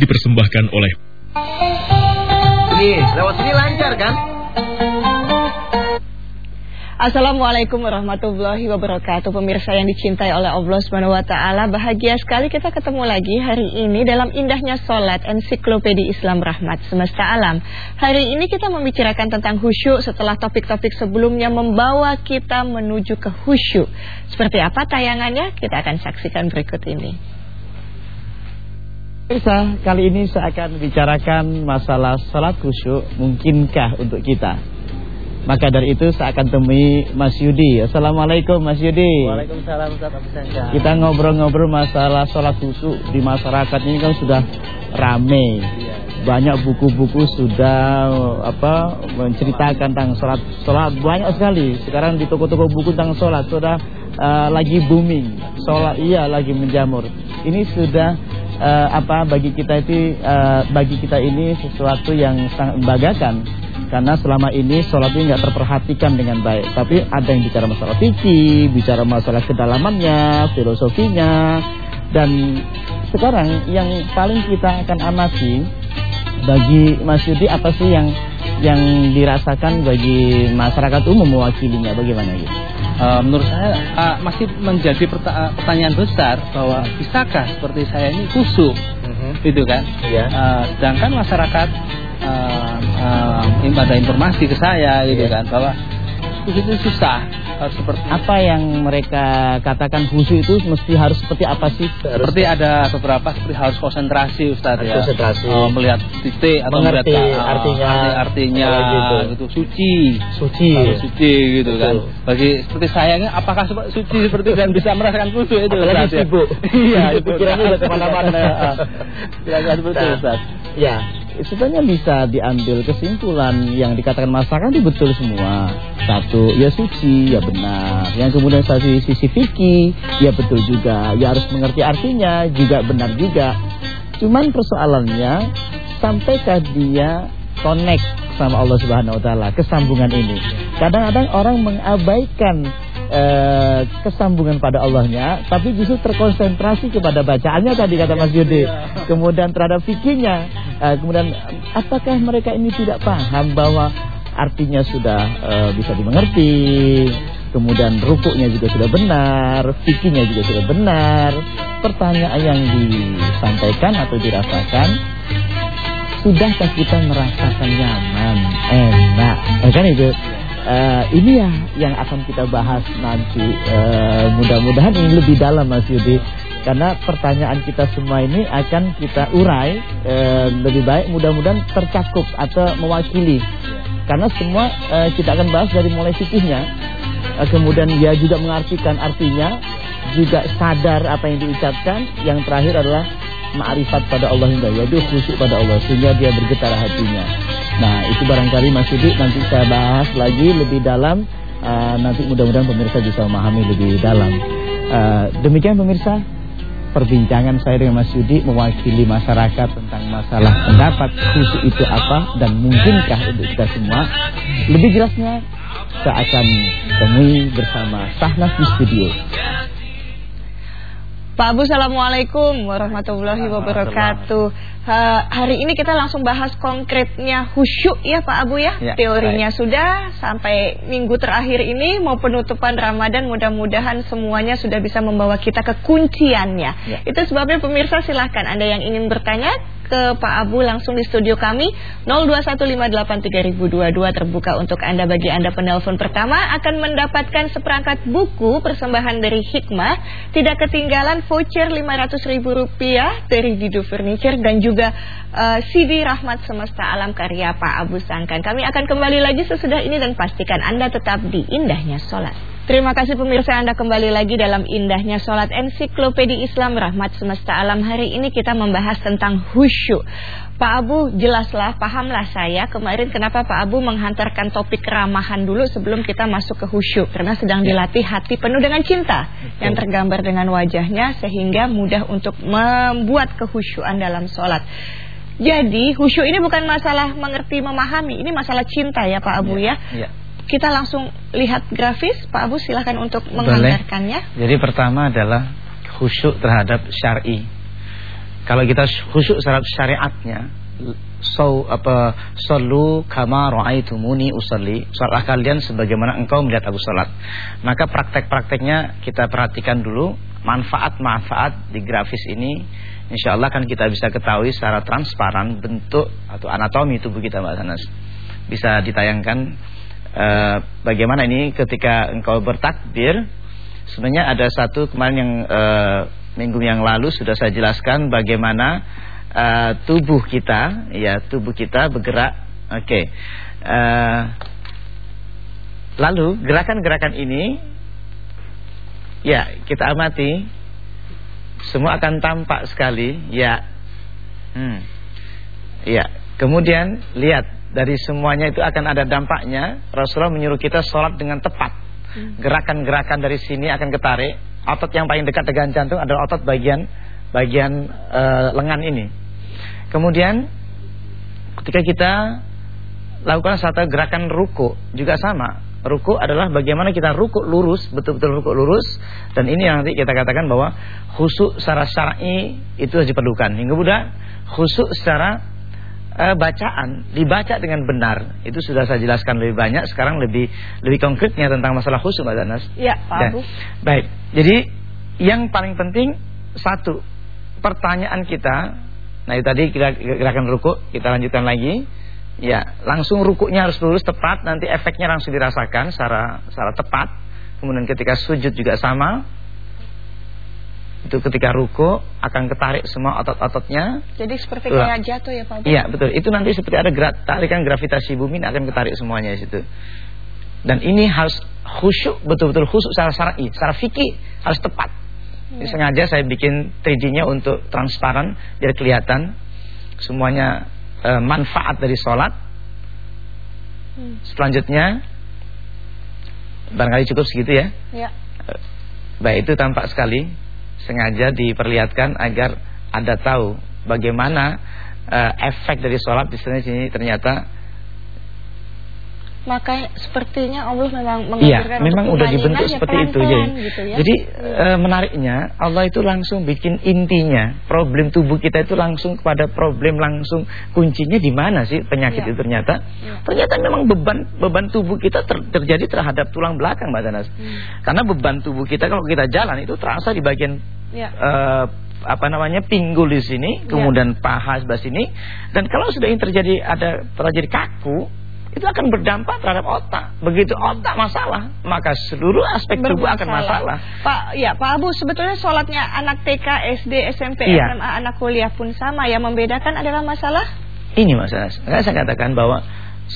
dipersembahkan oleh Nih, lewat sini lancar kan? Assalamualaikum warahmatullahi wabarakatuh Pemirsa yang dicintai oleh Allah Subhanahu wa taala, bahagia sekali kita ketemu lagi hari ini dalam indahnya salat ensiklopedi Islam Rahmat semesta alam. Hari ini kita membicarakan tentang khusyuk setelah topik-topik sebelumnya membawa kita menuju ke khusyuk. Seperti apa tayangannya? Kita akan saksikan berikut ini. Pemirsa, kali ini saya akan bicarakan masalah salat khusyuk mungkinkah untuk kita. Maka dari itu saya akan temui Mas Yudi. Assalamualaikum Mas Yudi. Waalaikumsalam Ustaz Abu. Kita ngobrol-ngobrol masalah sholat khusyuk di masyarakat ini kan sudah rame. Banyak buku-buku sudah apa menceritakan tentang sholat sholat banyak sekali. Sekarang di toko-toko buku tentang sholat sudah uh, lagi booming. Sholat iya lagi menjamur. Ini sudah uh, apa bagi kita itu uh, bagi kita ini sesuatu yang sangat membanggakan karena selama ini sholat ini nggak terperhatikan dengan baik. Tapi ada yang bicara masalah fikih, bicara masalah kedalamannya, filosofinya, dan sekarang yang paling kita akan amati bagi Mas Yudi apa sih yang yang dirasakan bagi masyarakat umum mewakilinya bagaimana gitu? Uh, menurut saya uh, masih menjadi perta pertanyaan besar bahwa bisakah seperti saya ini khusyuk, uh -huh. gitu kan? Iya. Uh, sedangkan masyarakat uh, uh, ada informasi ke saya gitu yeah. kan bahwa khusyuk itu susah harus seperti apa yang mereka katakan khusyuk itu mesti harus seperti apa sih? Seperti ada beberapa seperti harus konsentrasi Ustaz ya. konsentrasi. Oh, melihat titik atau mengerti melihat, uh, artinya. arti artinya gitu. gitu. Suci. Suci. Harus suci gitu Betul. kan bagi seperti saya ini apakah suci seperti dan bisa merasakan khusyuk itu Apalagi Ustaz ya? sibuk. iya itu. Pikirannya udah seperti itu Nah, Ustaz. Ya, sebenarnya bisa diambil kesimpulan yang dikatakan masyarakat itu betul semua. Satu, ya suci, ya benar. Yang kemudian satu sisi fikih, ya betul juga. Ya harus mengerti artinya, juga benar juga. Cuman persoalannya, sampaikah dia connect sama Allah Subhanahu Wa Taala kesambungan ini. Kadang-kadang orang mengabaikan eh, kesambungan pada Allahnya, tapi justru terkonsentrasi kepada bacaannya tadi kata Mas Yudi. Kemudian terhadap fikihnya, eh, kemudian apakah mereka ini tidak paham bahwa artinya sudah eh, bisa dimengerti, kemudian rukuknya juga sudah benar, fikihnya juga sudah benar. Pertanyaan yang disampaikan atau dirasakan Sudahkah kita merasakan nyaman, enak, eh, kan itu uh, ini ya yang akan kita bahas nanti. Uh, Mudah-mudahan ini lebih dalam Mas Yudi, karena pertanyaan kita semua ini akan kita urai uh, lebih baik. Mudah-mudahan tercakup atau mewakili, karena semua uh, kita akan bahas dari mulai fikihnya, uh, kemudian dia juga mengartikan artinya, juga sadar apa yang diucapkan. Yang terakhir adalah ma'rifat pada Allah hingga yaitu khusyuk pada Allah sehingga dia bergetar hatinya. Nah, itu barangkali Mas Yudi nanti saya bahas lagi lebih dalam uh, nanti mudah-mudahan pemirsa bisa memahami lebih dalam. Uh, demikian pemirsa perbincangan saya dengan Mas Yudi mewakili masyarakat tentang masalah pendapat khusyuk itu apa dan mungkinkah untuk kita semua. Lebih jelasnya saya akan temui bersama Sahnas di studio. Pak Abu, Assalamualaikum warahmatullahi wabarakatuh. Ha, hari ini kita langsung bahas konkretnya khusyuk ya Pak Abu ya. Ya, Teorinya sudah sampai minggu terakhir ini mau penutupan Ramadan mudah-mudahan semuanya sudah bisa membawa kita ke kunciannya. Ya. Itu sebabnya pemirsa silahkan Anda yang ingin bertanya ke Pak Abu langsung di studio kami 02158322 terbuka untuk Anda bagi Anda penelpon pertama akan mendapatkan seperangkat buku persembahan dari Hikmah tidak ketinggalan voucher Rp500.000 dari Dido Furniture dan juga uh, CD Rahmat Semesta Alam karya Pak Abu Sangkan. Kami akan kembali lagi sesudah ini dan pastikan Anda tetap di indahnya sholat. Terima kasih pemirsa Anda kembali lagi dalam indahnya sholat ensiklopedi Islam Rahmat Semesta Alam. Hari ini kita membahas tentang khusyuk. Pak Abu jelaslah, pahamlah saya kemarin kenapa Pak Abu menghantarkan topik keramahan dulu sebelum kita masuk ke khusyuk. Karena sedang dilatih hati penuh dengan cinta yang tergambar dengan wajahnya sehingga mudah untuk membuat kehusyuan dalam sholat. Jadi khusyuk ini bukan masalah mengerti memahami, ini masalah cinta ya Pak Abu ya, ya. Kita langsung lihat grafis Pak Abu silahkan untuk menghantarkannya Jadi pertama adalah khusyuk terhadap syar'i. Kalau kita khusyuk syarat syariatnya, so apa sallu kama raaitumuni usalli. Salatlah kalian sebagaimana engkau melihat aku salat. Maka praktek-prakteknya kita perhatikan dulu. Manfaat-manfaat di grafis ini insyaallah kan kita bisa ketahui secara transparan bentuk atau anatomi tubuh kita Mbak Sanas. Bisa ditayangkan uh, bagaimana ini ketika engkau bertakbir sebenarnya ada satu kemarin yang uh, minggu yang lalu sudah saya jelaskan bagaimana uh, tubuh kita, ya tubuh kita bergerak. Oke. Okay. Uh, eh, lalu gerakan-gerakan ini, ya kita amati, semua akan tampak sekali. Ya, hmm. ya. Kemudian lihat dari semuanya itu akan ada dampaknya. Rasulullah menyuruh kita sholat dengan tepat. Hmm. Gerakan-gerakan dari sini akan ketarik. Otot yang paling dekat dengan jantung adalah otot bagian bagian uh, lengan ini. Kemudian ketika kita lakukan satu gerakan ruku juga sama. Ruku adalah bagaimana kita ruku lurus, betul-betul ruku lurus dan ini yang nanti kita katakan bahwa khusuk secara syar'i itu harus diperlukan. Hingga kemudian khusuk secara uh, bacaan dibaca dengan benar. Itu sudah saya jelaskan lebih banyak, sekarang lebih lebih konkretnya tentang masalah khusuk Mbak Danas. Iya, Pak Abu. Baik. Jadi yang paling penting satu, pertanyaan kita Nah itu tadi kita gerakan ruku kita lanjutkan lagi. Ya, langsung rukuknya harus lurus tepat, nanti efeknya langsung dirasakan secara secara tepat. Kemudian ketika sujud juga sama. Itu ketika ruku akan ketarik semua otot-ototnya. Jadi seperti kayak jatuh ya Pak? Iya betul. Itu nanti seperti ada gerak, tarikan gravitasi bumi akan ketarik semuanya di situ. Dan ini harus khusyuk betul-betul khusyuk secara syar'i, secara fikih harus tepat. Ini sengaja saya bikin 3D-nya untuk transparan biar kelihatan semuanya e, manfaat dari sholat. Hmm. Selanjutnya barangkali cukup segitu ya. Ya. Baik itu tampak sekali sengaja diperlihatkan agar Anda tahu bagaimana e, efek dari sholat di sini ternyata maka sepertinya Allah memang Iya, memang udah dibentuk seperti pelan -pelan, itu jadi. Gitu ya. Jadi e, menariknya Allah itu langsung bikin intinya problem tubuh kita itu langsung kepada problem langsung kuncinya di mana sih penyakit ya. itu ternyata? Ya. Ternyata memang beban beban tubuh kita ter, terjadi terhadap tulang belakang Mbak Danas. Hmm. Karena beban tubuh kita kalau kita jalan itu terasa di bagian ya. e, apa namanya pinggul di sini, ya. kemudian paha sebelah sini dan kalau sudah ini terjadi ada terjadi kaku itu akan berdampak terhadap otak. Begitu otak masalah, maka seluruh aspek tubuh akan masalah. Pak, ya Pak Abu, sebetulnya sholatnya anak TK, SD, SMP, ya. SMA, anak kuliah pun sama. Yang membedakan adalah masalah? Ini masalah. Saya katakan bahwa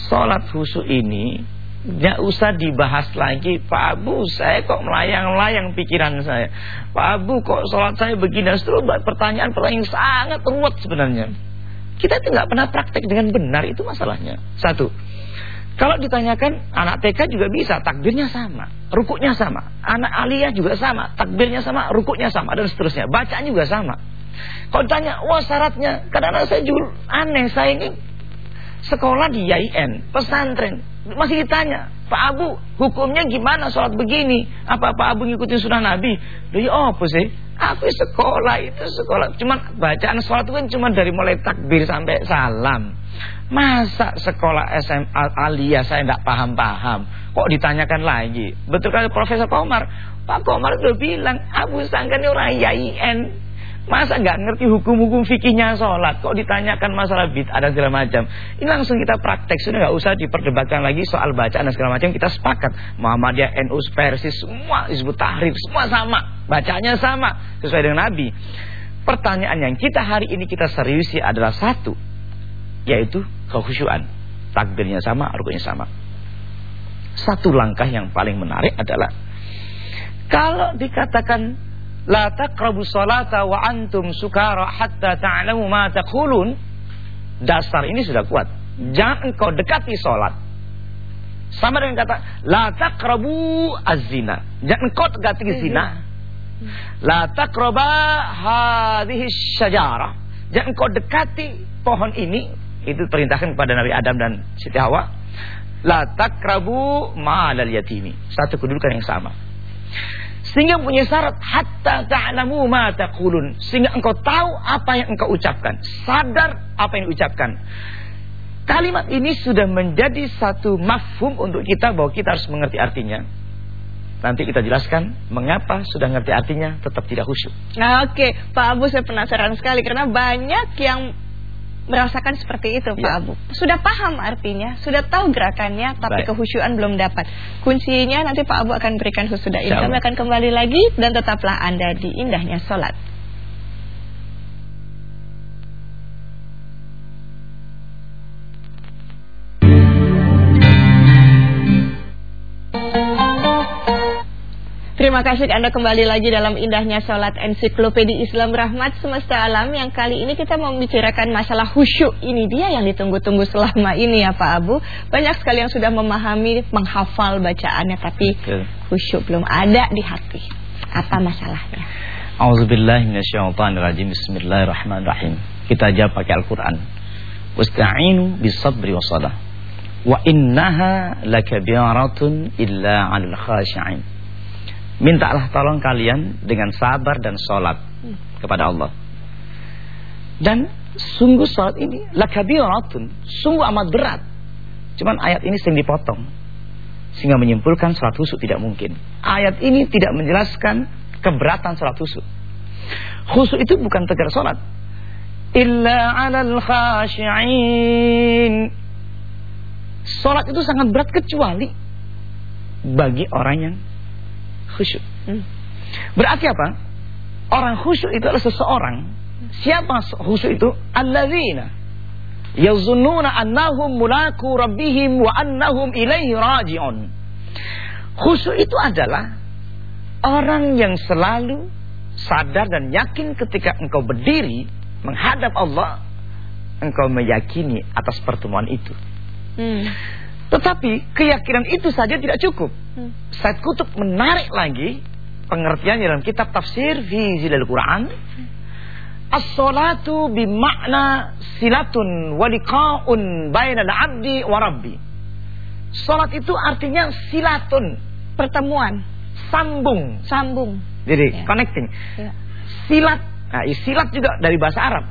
sholat khusus ini tidak usah dibahas lagi Pak Abu saya kok melayang-layang pikiran saya Pak Abu kok sholat saya begini Setelah pertanyaan-pertanyaan sangat ruwet sebenarnya Kita tidak pernah praktek dengan benar Itu masalahnya Satu kalau ditanyakan anak TK juga bisa, takbirnya sama, rukuknya sama. Anak aliyah juga sama, takbirnya sama, rukuknya sama dan seterusnya. Bacaan juga sama. Kalau ditanya, wah syaratnya, kadang-kadang saya juga aneh, saya ini sekolah di YIN, pesantren, masih ditanya, Pak Abu, hukumnya gimana sholat begini? Apa Pak Abu ngikutin sunnah Nabi? Loh ya apa sih? Aku sekolah itu sekolah, cuman bacaan sholat itu kan cuma dari mulai takbir sampai salam. Masa sekolah SMA alia saya tidak paham-paham. Kok ditanyakan lagi? Betul kali Profesor Komar Pak Komar udah bilang Abu Sangkan ini orang YIN Masa nggak ngerti hukum-hukum fikihnya sholat? Kok ditanyakan masalah bid ada segala macam? Ini langsung kita praktek Sudah nggak usah diperdebatkan lagi soal bacaan dan segala macam. Kita sepakat Muhammadiyah, NU, Persis Semua disebut tahrir Semua sama. Bacanya sama Sesuai dengan Nabi. Pertanyaan yang kita hari ini kita seriusi adalah satu yaitu kekhusyuan. Takbirnya sama, rukunya sama. Satu langkah yang paling menarik adalah kalau dikatakan la taqrabu salata wa antum sukara hatta ta'lamu ma taqulun dasar ini sudah kuat. Jangan engkau dekati salat sama dengan kata la taqrabu az-zina. Jangan engkau dekati zina. La taqraba hadhihi syajarah. Jangan engkau dekati pohon ini itu perintahkan kepada Nabi Adam dan Siti Hawa la takrabu ma'alal yatimi satu kedudukan yang sama Sehingga punya syarat hatta ta'lamu ma taqulun. Sehingga engkau tahu apa yang engkau ucapkan, sadar apa yang diucapkan. Kalimat ini sudah menjadi satu mafhum untuk kita bahwa kita harus mengerti artinya. Nanti kita jelaskan mengapa sudah ngerti artinya tetap tidak khusyuk. Nah, Oke, Pak Abu saya penasaran sekali karena banyak yang merasakan seperti itu Pak Ya. Abu. Sudah paham artinya, sudah tahu gerakannya, tapi Baik. kehusyuan belum dapat. Kuncinya nanti Pak Abu akan berikan sesudah ini. Kami akan kembali lagi dan tetaplah Anda di indahnya sholat. Terima kasih Anda kembali lagi dalam indahnya sholat ensiklopedi Islam Rahmat Semesta Alam yang kali ini kita mau membicarakan masalah khusyuk. Ini dia yang ditunggu-tunggu selama ini ya Pak Abu. Banyak sekali yang sudah memahami, menghafal bacaannya tapi khusyuk belum ada di hati. Apa masalahnya? Auzubillahi minasyaitonirrajim. Bismillahirrahmanirrahim. Kita jawab pakai Al-Qur'an. Wasta'inu bis-sabri was-salah. Wa innaha lakabiratun illa 'alal khashi'in. Mintalah tolong kalian dengan sabar dan sholat kepada Allah. Dan sungguh sholat ini lakabiratun, sungguh amat berat. Cuman ayat ini sering dipotong sehingga menyimpulkan sholat khusyuk tidak mungkin. Ayat ini tidak menjelaskan keberatan sholat khusyuk. Khusyuk itu bukan tegar sholat. Illa alal khashi'in. Sholat itu sangat berat kecuali bagi orang yang khusyuk. Hmm. Berarti apa? Orang khusyuk itu adalah seseorang. Siapa khusyuk itu? Alladzina yazunnuna annahum mulaku rabbihim wa annahum ilaihi raji'un. Khusyuk itu adalah orang yang selalu sadar dan yakin ketika engkau berdiri menghadap Allah, engkau meyakini atas pertemuan itu. Hmm. Tetapi keyakinan itu saja tidak cukup. Hmm. Said Kutub menarik lagi pengertian dalam kitab tafsir fi zilal Quran. As-salatu bimakna silatun wa liqa'un bainal 'abdi wa rabbi. Salat itu artinya silatun, Pertemuan, sambung. sambung. Jadi Ya. connecting. Ya. Silat, nah, silat juga dari bahasa Arab.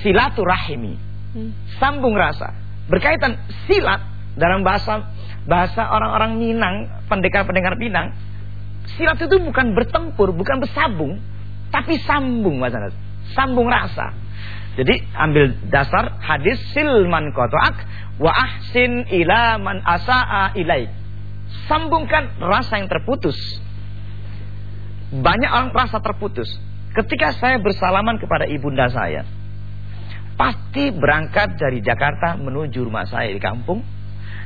Silaturahimi, Hmm. sambung rasa. Berkaitan silat dalam bahasa bahasa orang-orang Minang, pendekar-pendekar Minang, silat itu bukan bertempur, bukan bersabung, tapi sambung Mas Anas. Sambung rasa. Jadi ambil dasar hadis silman kotoak wa ahsin ila man asaa ilaik. Sambungkan rasa yang terputus. Banyak orang rasa terputus. Ketika saya bersalaman kepada ibunda saya, pasti berangkat dari Jakarta menuju rumah saya di kampung,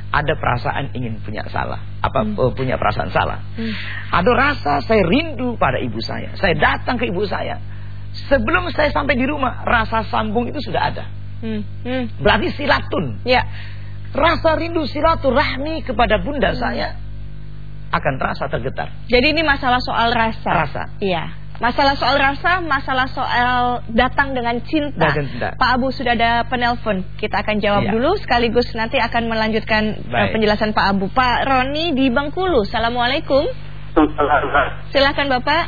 ada perasaan ingin punya salah, apa eh, punya perasaan salah. Hmm. Ada rasa saya rindu pada ibu saya. Saya datang ke ibu saya. Sebelum saya sampai di rumah, rasa sambung itu sudah ada. Hmm. Hmm. Berarti silatun. Ya. Rasa rindu silaturahmi kepada bunda saya akan terasa tergetar. Jadi ini masalah soal rasa. Rasa. Iya. Masalah soal rasa, masalah soal datang dengan cinta. Dengan cinta. Pak Abu sudah ada penelpon. Kita akan jawab Iya. dulu sekaligus nanti akan melanjutkan eh, Baik. penjelasan Pak Abu. Pak Roni di Bengkulu. Assalamualaikum. Silahkan Bapak.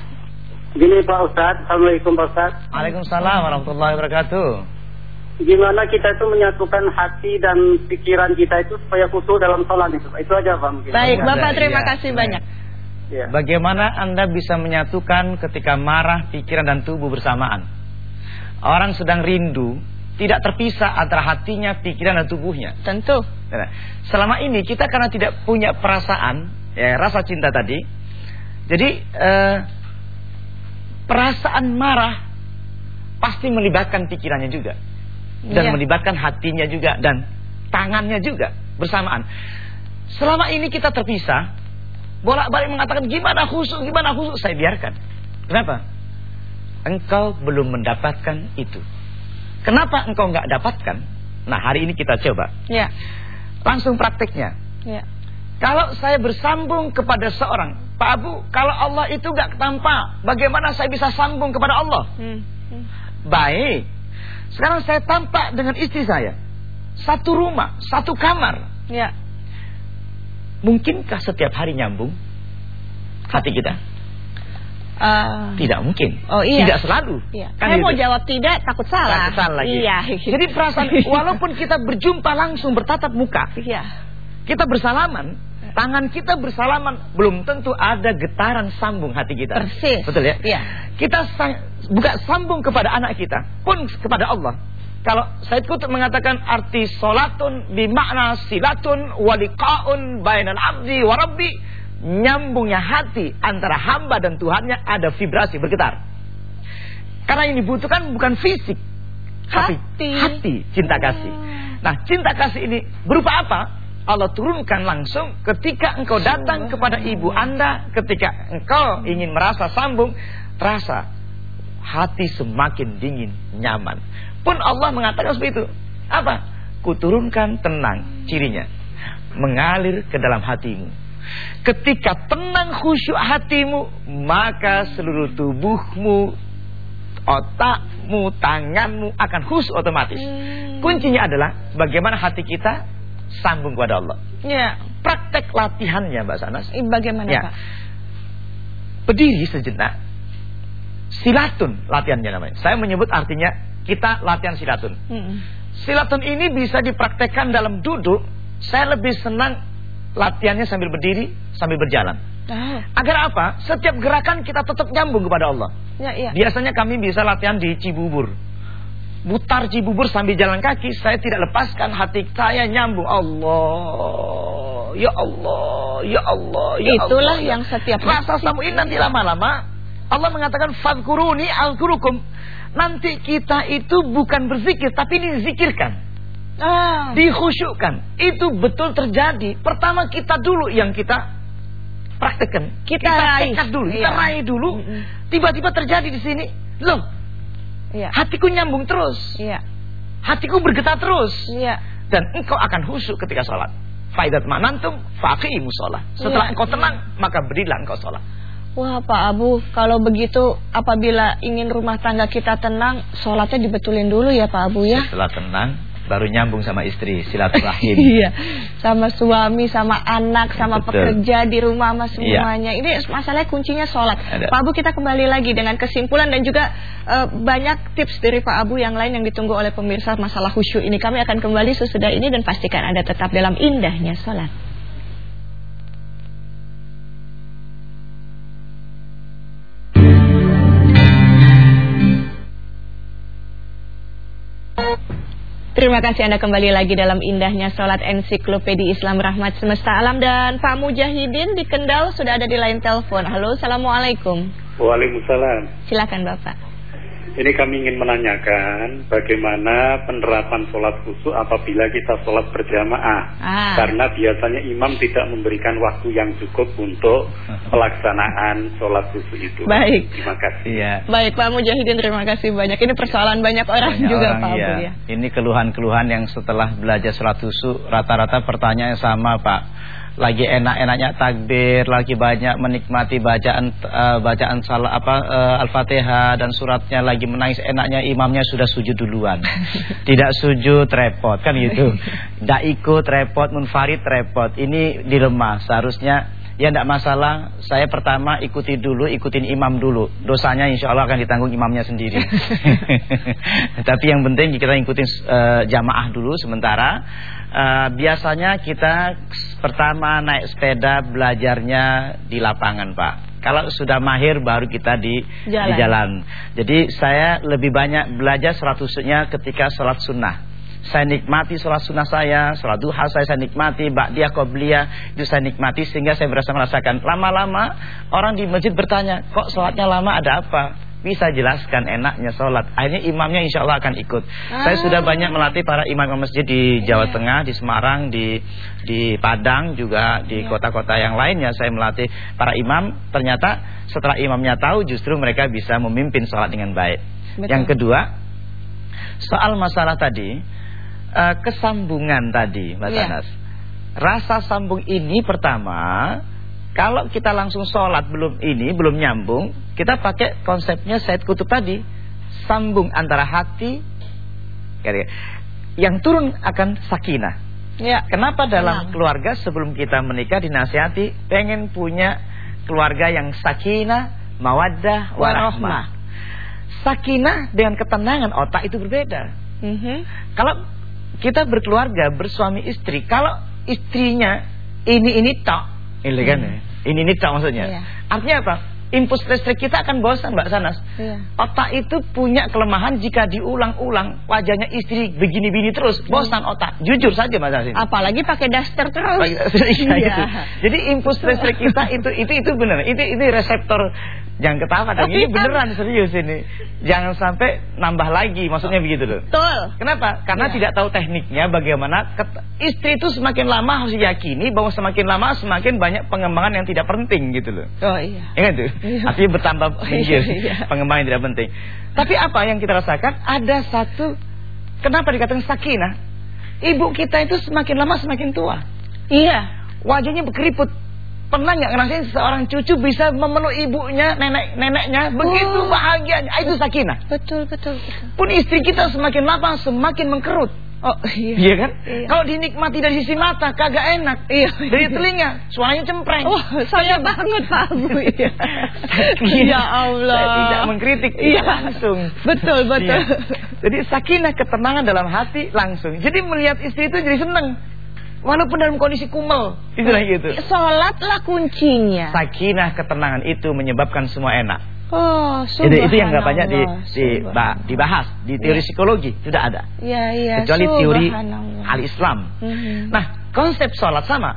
Gini Pak Ustadz, Assalamualaikum Pak Ustadz. Waalaikumsalam warahmatullahi wabarakatuh. Gimana kita itu menyatukan hati dan pikiran kita itu supaya khusus dalam sholat itu? Itu aja Pak mungkin. Baik, Ada, Bapak terima iya. kasih banyak. Ya. Bagaimana Anda bisa menyatukan ketika marah, pikiran dan tubuh bersamaan? Orang sedang rindu, tidak terpisah antara hatinya, pikiran dan tubuhnya. Tentu. Nah, Selama ini kita karena tidak punya perasaan, ya rasa cinta tadi, jadi eh, perasaan marah pasti melibatkan pikirannya juga dan Iya. melibatkan hatinya juga dan tangannya juga bersamaan. Selama ini kita terpisah, bolak-balik mengatakan gimana khusyuk, gimana khusyuk, saya biarkan. Kenapa? Engkau belum mendapatkan itu. Kenapa engkau nggak dapatkan? Nah hari ini kita coba Ya. langsung prakteknya. Ya. Kalau saya bersambung kepada seorang, Pak Abu, kalau Allah itu gak tampak, bagaimana saya bisa sambung kepada Allah? Hmm. Hmm. Baik. Sekarang saya tampak dengan istri saya. Satu rumah, satu kamar. Ya. Mungkinkah setiap hari nyambung hati kita? Ah. Tidak mungkin. Oh, iya. Tidak selalu. Iya. Kan Saya mau gitu. jawab tidak, takut salah. Takut salah lagi. Iya. Jadi perasaan walaupun kita berjumpa langsung bertatap muka, Iya. kita bersalaman, tangan kita bersalaman, belum tentu ada getaran sambung hati kita. Persis. Betul ya? Iya. Kita buka sambung kepada anak kita, pun kepada Allah. Kalau Said Qutb mengatakan arti solatun bimakna silatun waliqaun bainal abdi wa rabbi nyambungnya hati antara hamba dan Tuhannya ada vibrasi bergetar. Karena yang dibutuhkan bukan fisik, tapi Hati. hati cinta kasih. Nah, cinta kasih ini berupa apa? Allah turunkan langsung ketika engkau datang kepada ibu anda, ketika engkau ingin merasa sambung, rasa hati semakin dingin, nyaman. Pun Allah mengatakan seperti itu. Apa? Kuturunkan tenang, cirinya. Mengalir ke dalam hatimu. Ketika tenang khusyuk hatimu, maka seluruh tubuhmu, otakmu, tanganmu akan khusyuk otomatis. Hmm. Kuncinya adalah bagaimana hati kita sambung kepada Allah. Iya. Praktek latihannya Mbak Sanas. Eh, Bagaimana Ya. Pak? Berdiri sejenak. Silatun latihannya namanya. Saya menyebut artinya kita latihan silatun. Hmm. Silatun ini bisa dipraktekkan dalam duduk. Saya lebih senang latihannya sambil berdiri, sambil berjalan. Ah, Agar apa? Setiap gerakan kita tetap nyambung kepada Allah. ya, iya. Biasanya kami bisa latihan di Cibubur. Mutar Cibubur sambil jalan kaki, saya tidak lepaskan hati saya nyambung. Allah, ya Allah, ya Allah, ya Itulah Allah. yang setiap rasa sambung ini nanti lama-lama Allah mengatakan fadkuruni alkurukum. Nanti kita itu bukan berzikir tapi dizikirkan, Ah, dikhusyukkan. Itu betul terjadi. Pertama kita dulu yang kita praktekkan. Kita raih. tekad dulu, kita Iya. raih dulu. Tiba-tiba terjadi di sini. Loh, iya. hatiku nyambung terus. Iya. Hatiku bergetar terus. Iya. Dan engkau akan khusyuk ketika sholat. Faidat manantum faqimu sholat. Setelah Iya. engkau tenang, maka berilah engkau sholat. Wah Pak Abu, kalau begitu apabila ingin rumah tangga kita tenang, sholatnya dibetulin dulu ya Pak Abu ya. Setelah tenang, baru nyambung sama istri, silaturahim. Iya, sama suami, sama anak, sama Betul. pekerja di rumah, sama semuanya. Ini masalahnya kuncinya sholat. Ada. Pak Abu kita kembali lagi dengan kesimpulan dan juga eh, banyak tips dari Pak Abu yang lain yang ditunggu oleh pemirsa masalah khusyuk ini. Kami akan kembali sesudah ini dan pastikan Anda tetap dalam indahnya sholat. Terima kasih Anda kembali lagi dalam indahnya sholat ensiklopedi Islam Rahmat Semesta Alam. Dan Pak Mujahidin di Kendal sudah ada di line telepon. Halo, Assalamualaikum. Waalaikumsalam. Silakan Bapak Ini kami ingin menanyakan bagaimana penerapan sholat khusyuk apabila kita sholat berjamaah. Ah. Karena biasanya imam tidak memberikan waktu yang cukup untuk pelaksanaan sholat khusyuk itu. Baik. Terima kasih. Iya. Baik Pak Mujahidin terima kasih banyak Ini persoalan banyak orang Banyak juga orang, Pak Abu iya. ya Ini keluhan-keluhan yang setelah belajar sholat khusyuk rata-rata pertanyaan sama Pak. Lagi enak-enaknya takbir, lagi banyak menikmati bacaan eh, bacaan salah apa eh, Al-Fatihah dan suratnya lagi menangis enaknya imamnya sudah sujud duluan. Tidak sujud repot kan gitu. Tidak ikut repot, munfarid repot. Ini dilema seharusnya Ya tidak masalah, saya pertama ikuti dulu, ikutin imam dulu. Dosanya insya Allah akan ditanggung imamnya sendiri. Tapi yang penting kita ikutin eh, jamaah dulu sementara. Eh, biasanya kita pertama naik sepeda belajarnya di lapangan Pak. Kalau sudah mahir baru kita di di Jalan. jalan. Jadi saya lebih banyak belajar sholat khusyuknya ketika sholat sunnah. Saya nikmati sholat sunnah saya, sholat duha saya, saya nikmati, ba'diyah, qobliyah, itu saya nikmati sehingga saya berasa merasakan. Lama-lama orang di masjid bertanya, kok sholatnya lama ada apa? Bisa jelaskan enaknya sholat. Akhirnya imamnya insya Allah akan ikut. Saya Ah. sudah banyak melatih para imam masjid di Jawa Tengah, di Semarang, di di Padang juga di kota-kota yang lainnya saya melatih para imam. Ternyata setelah imamnya tahu justru mereka bisa memimpin sholat dengan baik. Betul. Yang kedua, soal masalah tadi eh, kesambungan tadi, Mbak Iya. Sanas. Rasa sambung ini pertama, kalau kita langsung sholat belum ini belum nyambung, kita pakai konsepnya Said Kutub tadi, sambung antara hati, yang turun akan sakinah. Ya Kenapa dalam Tenang. keluarga sebelum kita menikah dinasihati pengen punya keluarga yang sakinah, mawaddah, warahmah. Sakinah dengan ketenangan otak itu berbeda. Mhm. Kalau kita berkeluarga, bersuami istri, kalau istrinya ini ini tok, ini kan ya? Ini ini tok maksudnya. Iya. Artinya apa? Impuls listrik kita akan bosan Mbak Sanas. Iya. Otak itu punya kelemahan jika diulang-ulang wajahnya istri begini-begini terus, bosan otak. Jujur saja Mbak Sanas. Apalagi pakai daster terus. Iya, Iya. gitu. Jadi impuls listrik kita itu itu itu benar. Itu itu reseptor jangan ketawa dong. Ini kan- beneran serius ini. Jangan sampai nambah lagi, maksudnya begitu loh. Betul. Kenapa? Karena Iya. tidak tahu tekniknya bagaimana istri itu semakin lama harus diyakini bahwa semakin lama semakin banyak pengembangan yang tidak penting gitu loh. Oh iya. Ingat tuh? Iya. Artinya bertambah Oh, iya, iya. pengembangan yang tidak penting. Tapi apa yang kita rasakan? Ada satu kenapa dikatakan sakinah? Ibu kita itu semakin lama semakin tua. Iya. Wajahnya berkeriput. Pernah nggak ngerasain seorang cucu bisa memeluk ibunya, nenek-neneknya begitu Oh. bahagianya? Ah, Itu sakinah. Betul, betul, betul. Pun istri kita semakin lama semakin mengkerut. Oh iya. Iya kan? Iya. Kalau dinikmati dari sisi mata kagak enak. Iya. Dari telinga suaranya cempreng. Oh, saya banget Pak Abu. Iya. Ya Allah. Saya tidak mengkritik Iya. langsung. Betul, betul. Iya. Jadi sakinah ketenangan dalam hati langsung. Jadi melihat istri itu jadi seneng. Walaupun dalam kondisi kumel, itulah gitu. Sholatlah kuncinya. Sakinah ketenangan itu menyebabkan semua enak. Oh, Itu, itu yang nggak banyak di, di- ba- dibahas di teori Iya. psikologi tidak ada. Iya, iya. Kecuali teori subhanallah. al-Islam. Mhm. Nah, konsep sholat sama.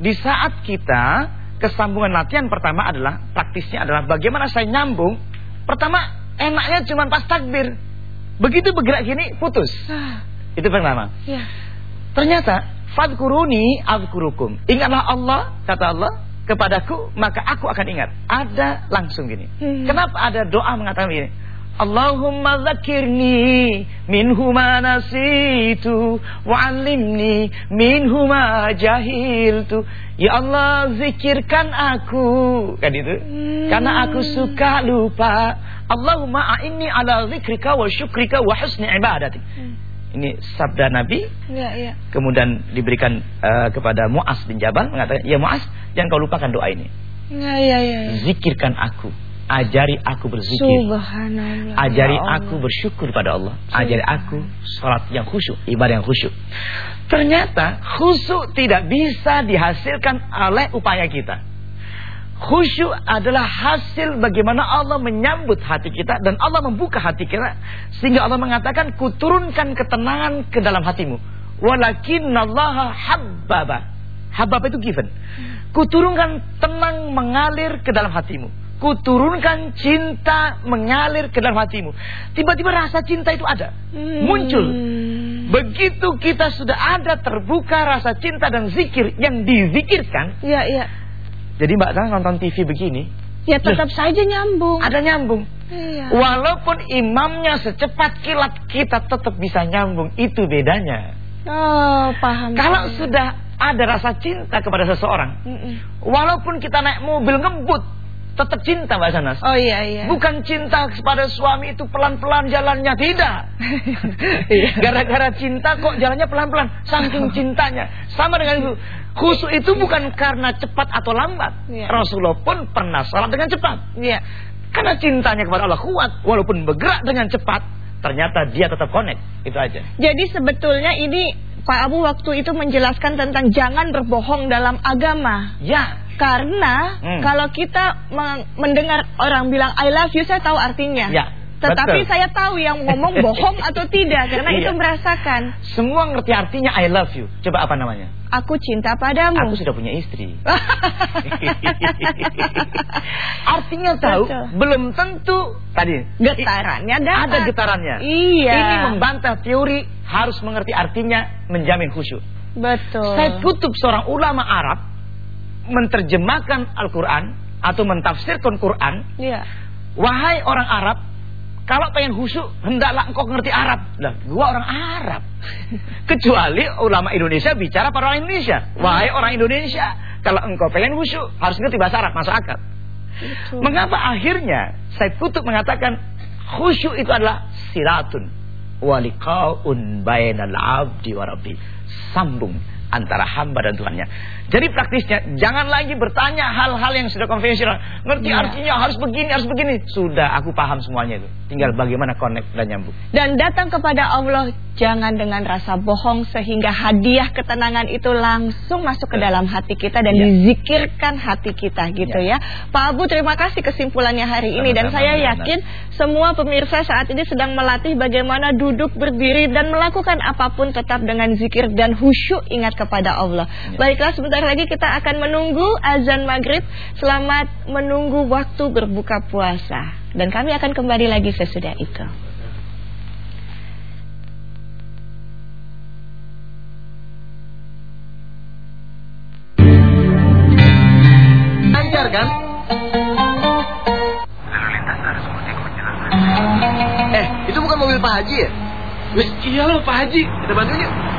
Di saat kita kesambungan latihan pertama adalah praktisnya adalah bagaimana saya nyambung. Pertama enaknya cuma pas takbir. Begitu bergerak gini putus. Ah, Itu pertama. Iya. Ternyata fadkuruni azkurukum. Ingatlah Allah kata Allah kepadaku maka aku akan ingat. Ada langsung gini. Hmm. Kenapa ada doa mengatakan ini? Allahumma zakirni minhu ma nasitu wa'allimni minhu ma jahiltu. Ya Allah zikirkan aku. Kan itu. Hmm. Karena aku suka lupa. Allahumma a'inni ala zikrika wa syukrika wa husni ibadati. Hmm. Ini sabda Nabi Iya, iya. kemudian diberikan eh, kepada Muaz bin Jabal mengatakan, "Ya Muaz, jangan kau lupakan doa ini. Iya, iya, iya. Zikirkan aku, ajari aku berzikir, Subhanallah. ajari Ya aku bersyukur pada Allah, ajari aku salat yang khusyuk, ibadah yang khusyuk." Ternyata khusyuk tidak bisa dihasilkan oleh upaya kita. Khusyuk adalah hasil bagaimana Allah menyambut hati kita dan Allah membuka hati kita sehingga Allah mengatakan kuturunkan ketenangan ke dalam hatimu. Walakinallaha habbaba. Habbaba itu given. Kuturunkan tenang mengalir ke dalam hatimu. Kuturunkan cinta mengalir ke dalam hatimu. Tiba-tiba rasa cinta itu ada. Hmm. Muncul. Begitu kita sudah ada terbuka rasa cinta dan zikir yang dizikirkan, Iya, iya. Jadi Mbak Tang nonton TV begini, Ya tetap saja nyambung. ada nyambung. Iya. Walaupun imamnya secepat kilat kita tetap bisa nyambung. Itu bedanya. Oh, paham. Kalau saya. sudah ada rasa cinta kepada seseorang, Mm-mm. walaupun kita naik mobil ngebut, tetap cinta Mbak Sanas. Oh iya, iya. Bukan cinta kepada suami itu pelan-pelan jalannya tidak. Iya. Gara-gara cinta kok jalannya pelan-pelan, saking cintanya. Sama dengan itu. Khusyuk itu bukan karena cepat atau lambat. Iya. Rasulullah pun pernah salat dengan cepat. Iya. Karena cintanya kepada Allah kuat, walaupun bergerak dengan cepat, ternyata dia tetap connect. Itu aja. Jadi sebetulnya ini Pak Abu waktu itu menjelaskan tentang jangan berbohong dalam agama. Ya, Karena Hmm. kalau kita mendengar orang bilang I love you saya tahu artinya. Ya, Tetapi betul. saya tahu yang ngomong bohong atau tidak karena itu Iya. merasakan semua ngerti artinya I love you. Coba apa namanya? aku cinta padamu. Aku sudah punya istri. Artinya tahu, Betul. belum tentu tadi Getarannya dapat. ada getarannya. Iya. Ini membantah teori harus mengerti artinya menjamin khusyuk. Betul. Saya kutub seorang ulama Arab menerjemahkan Al-Quran atau mentafsirkan Quran. Iya. Wahai orang Arab, kalau pengen khusyuk hendaklah engkau ngerti Arab. Lah, gua orang Arab. Kecuali ulama Indonesia bicara pada orang Indonesia. Wahai orang Indonesia, kalau engkau pengen khusyuk harus ngerti bahasa Arab, masuk akal. Betul. Mengapa akhirnya Said Kutub mengatakan khusyuk itu adalah siratun waliqaun bainal abdi wa rabbi. Sambung antara hamba dan Tuhannya. Jadi praktisnya jangan lagi bertanya hal-hal yang sudah konvensional. Ngerti Iya. artinya harus begini, harus begini. Sudah aku paham semuanya itu. Tinggal bagaimana connect dan nyambung. Dan datang kepada Allah jangan dengan rasa bohong sehingga hadiah ketenangan itu langsung masuk ke dalam hati kita dan Ya. dizikirkan hati kita gitu ya. Pak Abu terima kasih kesimpulannya hari ini dan saya yakin semua pemirsa saat ini sedang melatih bagaimana duduk berdiri dan melakukan apa pun tetap dengan zikir dan khusyuk ingat kepada Allah. Ya. Baiklah sebentar lagi kita akan menunggu azan maghrib. Selamat menunggu waktu berbuka puasa dan kami akan kembali lagi sesudah itu. Lancar kan? Eh, itu bukan mobil Pak Haji ya? Wis iya loh Pak Haji, kita bantuin yuk.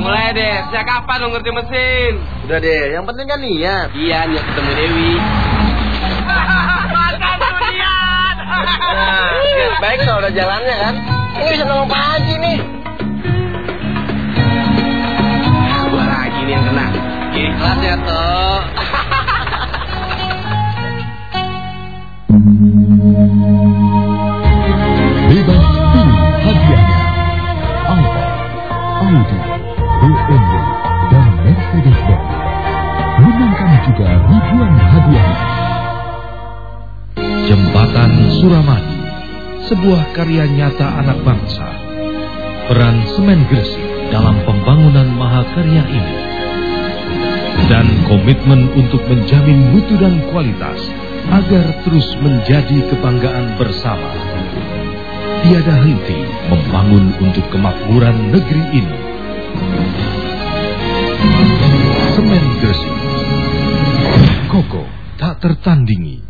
Mulai deh, sejak kapan lo ngerti mesin? Udah deh, yang penting kan niat. Iya, niat ketemu Dewi. Julian. Nah, niat baik kalau udah jalannya kan. Ini bisa nolong Pak Haji nih. Gua lagi nih yang kena. Ikhlas ya toh. Sebuah karya nyata anak bangsa. Peran semen Gresik dalam pembangunan mahakarya ini. Dan komitmen untuk menjamin mutu dan kualitas agar terus menjadi kebanggaan bersama tiada henti membangun untuk kemakmuran negeri ini. Semen Gresik, kokoh tak tertandingi.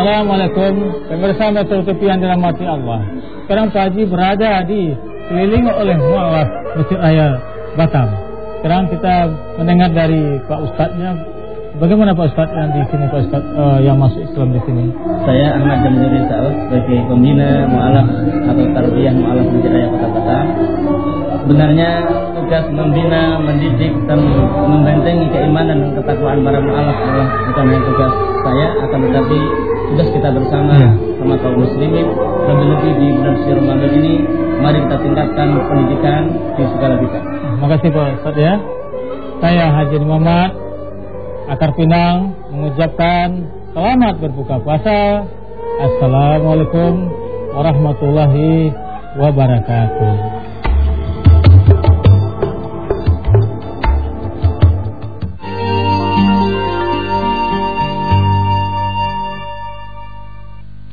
Assalamualaikum Pemirsa Metro TV yang dirahmati Allah Sekarang Haji berada di Kelilingi oleh mualaf Masjid Raya Batam Sekarang kita mendengar dari Pak Ustadznya Bagaimana Pak Ustadz yang di sini Pak Ustadz eh, yang masuk Islam di sini? Saya Ahmad Jamil Saud sebagai pembina mualaf atau tarbiyah mualaf Masjid Raya Kota Batam. Sebenarnya tugas membina, mendidik dan membentengi keimanan dan ketakwaan para mualaf adalah bukan hanya tugas saya, akan tetapi tugas kita bersama Ya. sama kaum muslimin lebih-lebih di bulan suci Ramadan ini mari kita tingkatkan pendidikan di segala bidang. Terima kasih Pak Ustadz ya Saya Haji Muhammad Akar Pinang mengucapkan selamat berbuka puasa Assalamualaikum warahmatullahi wabarakatuh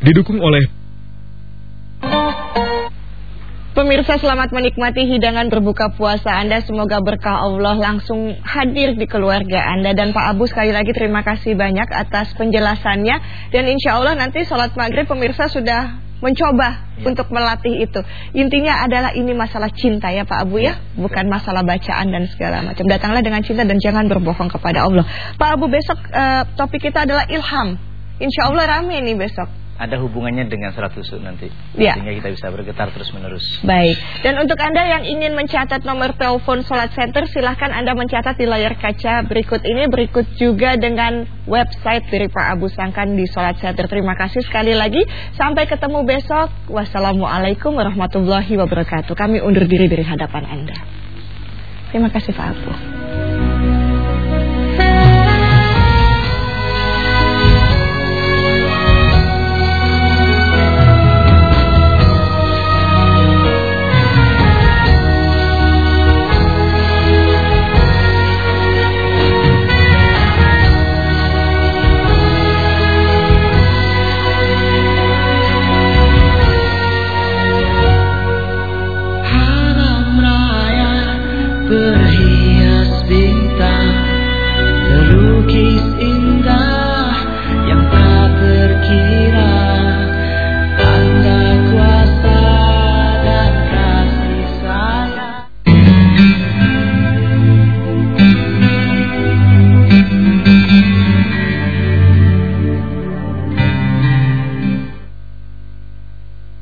Didukung oleh Pemirsa selamat menikmati hidangan berbuka puasa Anda. Semoga berkah Allah langsung hadir di keluarga Anda. Dan Pak Abu sekali lagi terima kasih banyak atas penjelasannya. Dan insya Allah nanti sholat maghrib pemirsa sudah mencoba untuk melatih itu. Intinya adalah ini masalah cinta ya Pak Abu ya. Bukan masalah bacaan dan segala macam. Datanglah dengan cinta dan jangan berbohong kepada Allah. Pak Abu besok eh, topik kita adalah ilham. Insya Allah rame nih besok Ada hubungannya dengan salat khusyuk nanti. Ya. Sehingga kita bisa bergetar terus menerus. Baik, dan untuk Anda yang ingin mencatat nomor telepon Solat Center, silahkan Anda mencatat di layar kaca berikut ini. Berikut juga dengan website dari Pak Abu Sangkan di Solat Center. Terima kasih sekali lagi. Sampai ketemu besok. Wassalamualaikum warahmatullahi wabarakatuh. Kami undur diri dari hadapan Anda. Terima kasih Pak Abu.